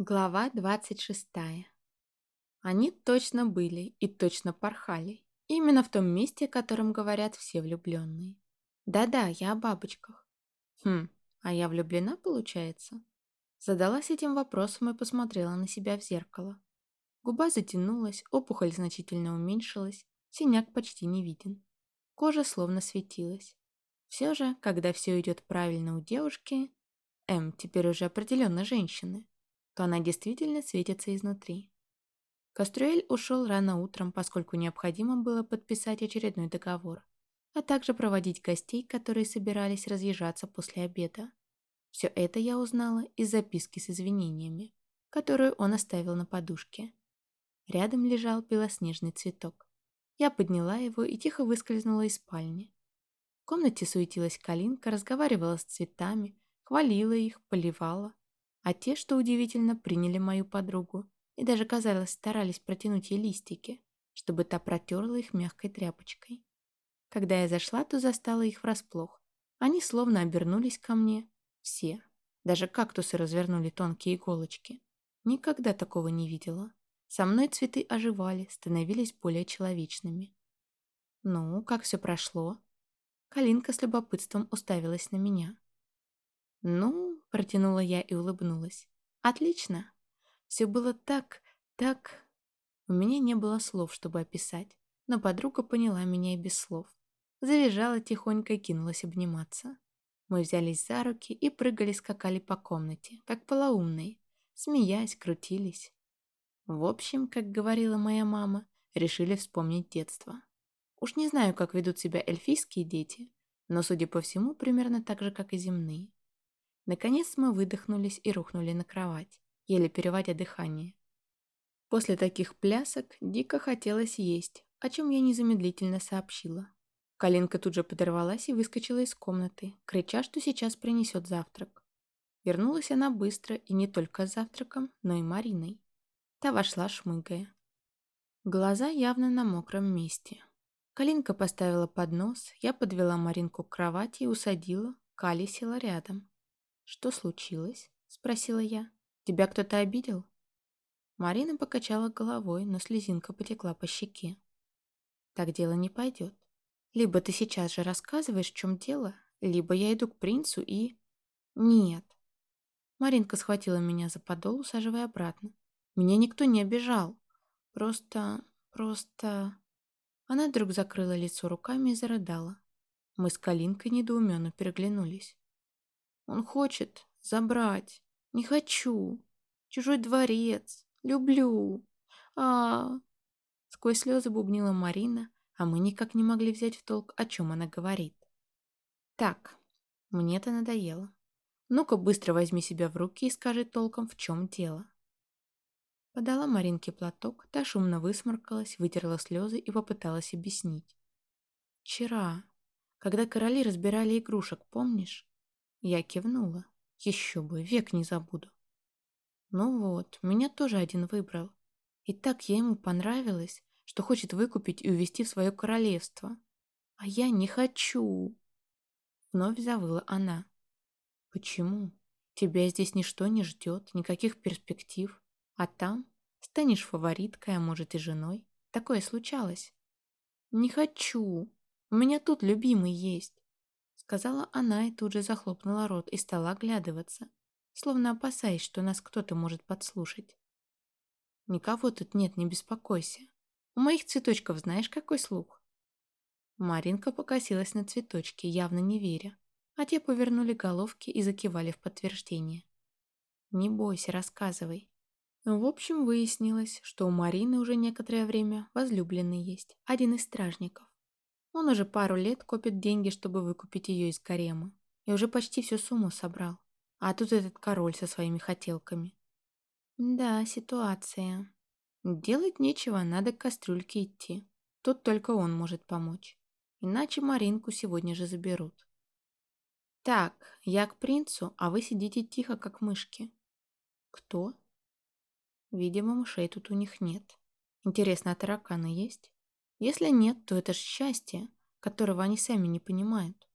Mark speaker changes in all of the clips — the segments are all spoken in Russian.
Speaker 1: Глава 26. Они точно были и точно порхали. Именно в том месте, о котором говорят все влюбленные. Да-да, я о бабочках. Хм, а я влюблена, получается? Задалась этим вопросом и посмотрела на себя в зеркало. Губа затянулась, опухоль значительно уменьшилась, синяк почти не виден. Кожа словно светилась. Все же, когда все идет правильно у девушки, М, теперь уже определенно женщины, то она действительно светится изнутри. Кастрюэль ушел рано утром, поскольку необходимо было подписать очередной договор, а также проводить гостей, которые собирались разъезжаться после обеда. Все это я узнала из записки с извинениями, которую он оставил на подушке. Рядом лежал белоснежный цветок. Я подняла его и тихо выскользнула из спальни. В комнате суетилась Калинка, разговаривала с цветами, хвалила их, поливала, а те, что удивительно, приняли мою подругу и даже, казалось, старались протянуть ей листики, чтобы та протерла их мягкой тряпочкой. Когда я зашла, то застала их врасплох. Они словно обернулись ко мне. Все. Даже кактусы развернули тонкие иголочки. Никогда такого не видела. Со мной цветы оживали, становились более человечными. «Ну, как все прошло?» Калинка с любопытством уставилась на меня. «Ну, — протянула я и улыбнулась. «Отлично! Все было так, так...» У меня не было слов, чтобы описать, но подруга поняла меня и без слов. Завизжала тихонько и кинулась обниматься. Мы взялись за руки и прыгали-скакали по комнате, как полоумные, смеясь, крутились. В общем, как говорила моя мама, решили вспомнить детство. Уж не знаю, как ведут себя эльфийские дети, но, судя по всему, примерно так же, как и земные. Наконец мы выдохнулись и рухнули на кровать, еле переводя дыхание. После таких плясок дико хотелось есть, о чем я незамедлительно сообщила. Калинка тут же подорвалась и выскочила из комнаты, крича, что сейчас принесет завтрак. Вернулась она быстро и не только с завтраком, но и Мариной. Та вошла, шмыгая. Глаза явно на мокром месте. Калинка поставила поднос, я подвела Маринку к кровати и усадила, Кали села рядом. «Что случилось?» – спросила я. «Тебя кто-то обидел?» Марина покачала головой, но слезинка потекла по щеке. «Так дело не пойдет. Либо ты сейчас же рассказываешь, в чем дело, либо я иду к принцу и...» «Нет». Маринка схватила меня за подол, усаживая обратно. «Меня никто не обижал. Просто... просто...» Она вдруг закрыла лицо руками и зарыдала. Мы с Калинкой недоуменно переглянулись. Он хочет забрать. Не хочу. Чужой дворец. Люблю. А. Сквозь слезы бубнила Марина, а мы никак не могли взять в толк, о чем она говорит. Так, мне это надоело. Ну-ка быстро возьми себя в руки и скажи толком, в чем дело. Подала Маринке платок, та шумно высморкалась, вытерла слезы и попыталась объяснить. Вчера, когда короли разбирали игрушек, помнишь? Я кивнула. Еще бы, век не забуду. Ну вот, меня тоже один выбрал. И так я ему понравилась, что хочет выкупить и увезти в свое королевство. А я не хочу. Вновь завыла она. Почему? Тебя здесь ничто не ждет, никаких перспектив. А там станешь фавориткой, а может и женой. Такое случалось. Не хочу. У меня тут любимый есть сказала она и тут же захлопнула рот и стала оглядываться, словно опасаясь, что нас кто-то может подслушать. «Никого тут нет, не беспокойся. У моих цветочков знаешь, какой слух?» Маринка покосилась на цветочки, явно не веря, а те повернули головки и закивали в подтверждение. «Не бойся, рассказывай». В общем, выяснилось, что у Марины уже некоторое время возлюбленный есть, один из стражников. Он уже пару лет копит деньги, чтобы выкупить ее из гарема. И уже почти всю сумму собрал. А тут этот король со своими хотелками. Да, ситуация. Делать нечего, надо к кастрюльке идти. Тут только он может помочь. Иначе Маринку сегодня же заберут. Так, я к принцу, а вы сидите тихо, как мышки. Кто? Видимо, мышей тут у них нет. Интересно, а тараканы есть? Если нет, то это ж счастье, которого они сами не понимают.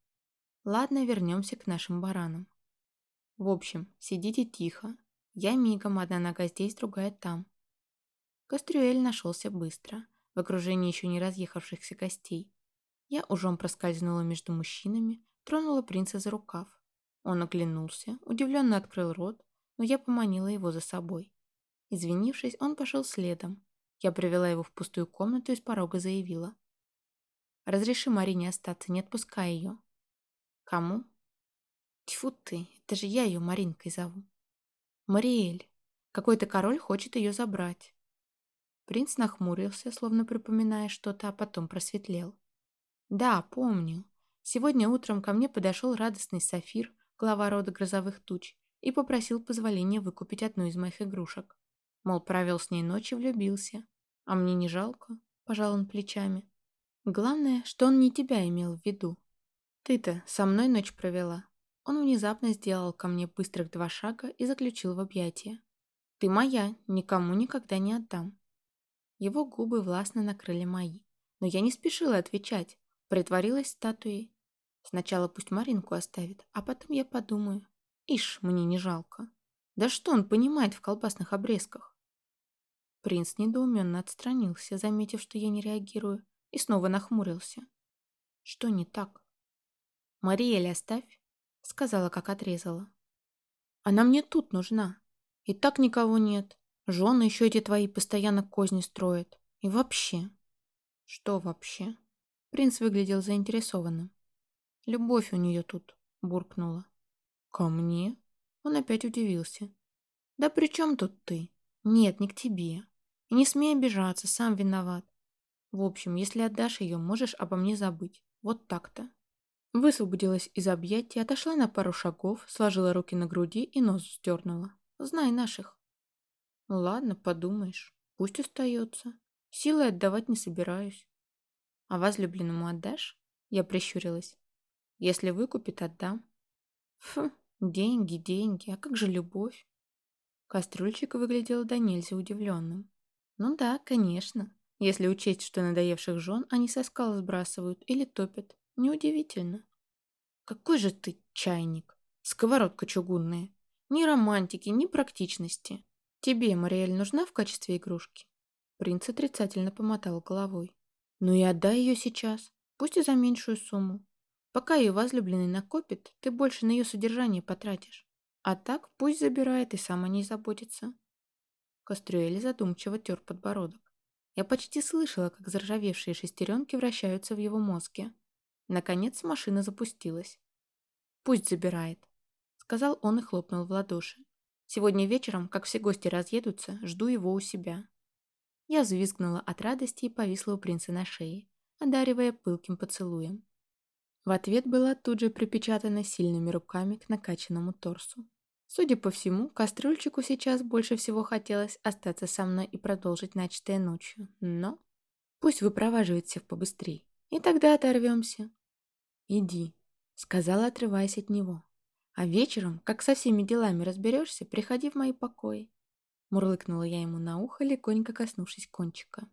Speaker 1: Ладно, вернемся к нашим баранам. В общем, сидите тихо. Я мигом, одна нога здесь, другая там. Кастрюэль нашелся быстро, в окружении еще не разъехавшихся гостей. Я ужом проскользнула между мужчинами, тронула принца за рукав. Он оглянулся, удивленно открыл рот, но я поманила его за собой. Извинившись, он пошел следом. Я привела его в пустую комнату и с порога заявила. «Разреши Марине остаться, не отпускай ее». «Кому?» «Тьфу ты, это же я ее Маринкой зову». «Мариэль. Какой-то король хочет ее забрать». Принц нахмурился, словно припоминая что-то, а потом просветлел. «Да, помню. Сегодня утром ко мне подошел радостный Сафир, глава рода грозовых туч, и попросил позволения выкупить одну из моих игрушек. Мол, провел с ней ночь и влюбился. А мне не жалко, пожал он плечами. Главное, что он не тебя имел в виду. Ты-то со мной ночь провела. Он внезапно сделал ко мне быстрых два шага и заключил в объятия. Ты моя, никому никогда не отдам. Его губы властно накрыли мои. Но я не спешила отвечать, притворилась статуей. Сначала пусть Маринку оставит, а потом я подумаю. Ишь, мне не жалко. Да что он понимает в колбасных обрезках? Принц недоуменно отстранился, заметив, что я не реагирую, и снова нахмурился. Что не так? «Мариэль оставь», — сказала, как отрезала. «Она мне тут нужна. И так никого нет. Жены еще эти твои постоянно козни строят. И вообще...» «Что вообще?» Принц выглядел заинтересованным. «Любовь у нее тут», — буркнула. «Ко мне?» Он опять удивился. «Да при чем тут ты? Нет, не к тебе. И не смей обижаться, сам виноват. В общем, если отдашь ее, можешь обо мне забыть. Вот так-то». Высвободилась из объятий, отошла на пару шагов, сложила руки на груди и нос сдернула. «Знай наших». «Ладно, подумаешь. Пусть остается. Силой отдавать не собираюсь». «А возлюбленному отдашь?» Я прищурилась. «Если выкупит, отдам». «Фу, Деньги, деньги, а как же любовь? Кастрюльчик выглядел до нельзя удивленным. Ну да, конечно. Если учесть, что надоевших жен они со скал сбрасывают или топят. Неудивительно. Какой же ты чайник. Сковородка чугунная. Ни романтики, ни практичности. Тебе, Мариэль, нужна в качестве игрушки? Принц отрицательно помотал головой. Ну и отдай ее сейчас, пусть и за меньшую сумму. Пока ее возлюбленный накопит, ты больше на ее содержание потратишь. А так пусть забирает и сам о ней заботится. Кастрюэль задумчиво тер подбородок. Я почти слышала, как заржавевшие шестеренки вращаются в его мозге. Наконец машина запустилась. «Пусть забирает», — сказал он и хлопнул в ладоши. «Сегодня вечером, как все гости разъедутся, жду его у себя». Я взвизгнула от радости и повисла у принца на шее, одаривая пылким поцелуем. В ответ была тут же припечатана сильными руками к накачанному торсу. Судя по всему, кастрюльчику сейчас больше всего хотелось остаться со мной и продолжить начатое ночью. Но пусть выпроваживает всех побыстрей, и тогда оторвемся. «Иди», — сказала, отрываясь от него. «А вечером, как со всеми делами разберешься, приходи в мои покои». Мурлыкнула я ему на ухо, легонько коснувшись кончика.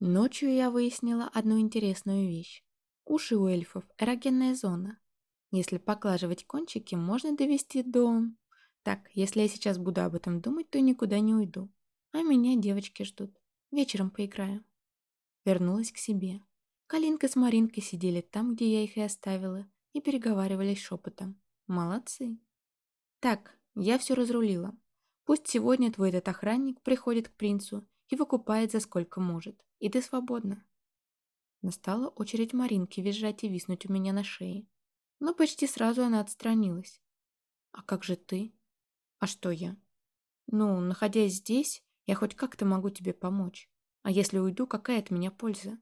Speaker 1: Ночью я выяснила одну интересную вещь. Уши у эльфов – эрогенная зона. Если поглаживать кончики, можно довести до... Так, если я сейчас буду об этом думать, то никуда не уйду. А меня девочки ждут. Вечером поиграю. Вернулась к себе. Калинка с Маринкой сидели там, где я их и оставила, и переговаривались шепотом. Молодцы. Так, я все разрулила. Пусть сегодня твой этот охранник приходит к принцу и выкупает за сколько может. И ты свободна. Настала очередь Маринки визжать и виснуть у меня на шее. Но почти сразу она отстранилась. «А как же ты?» «А что я?» «Ну, находясь здесь, я хоть как-то могу тебе помочь. А если уйду, какая от меня польза?»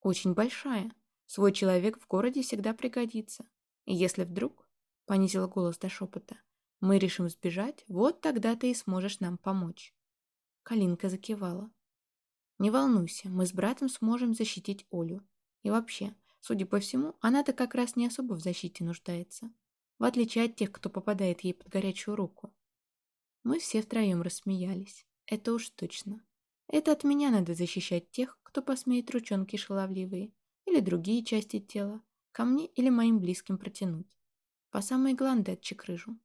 Speaker 1: «Очень большая. Свой человек в городе всегда пригодится. И если вдруг...» — понизила голос до шепота. «Мы решим сбежать, вот тогда ты и сможешь нам помочь». Калинка закивала. Не волнуйся, мы с братом сможем защитить Олю. И вообще, судя по всему, она-то как раз не особо в защите нуждается. В отличие от тех, кто попадает ей под горячую руку. Мы все втроем рассмеялись. Это уж точно. Это от меня надо защищать тех, кто посмеет ручонки шаловливые или другие части тела ко мне или моим близким протянуть. По самой гланды отчекрыжу.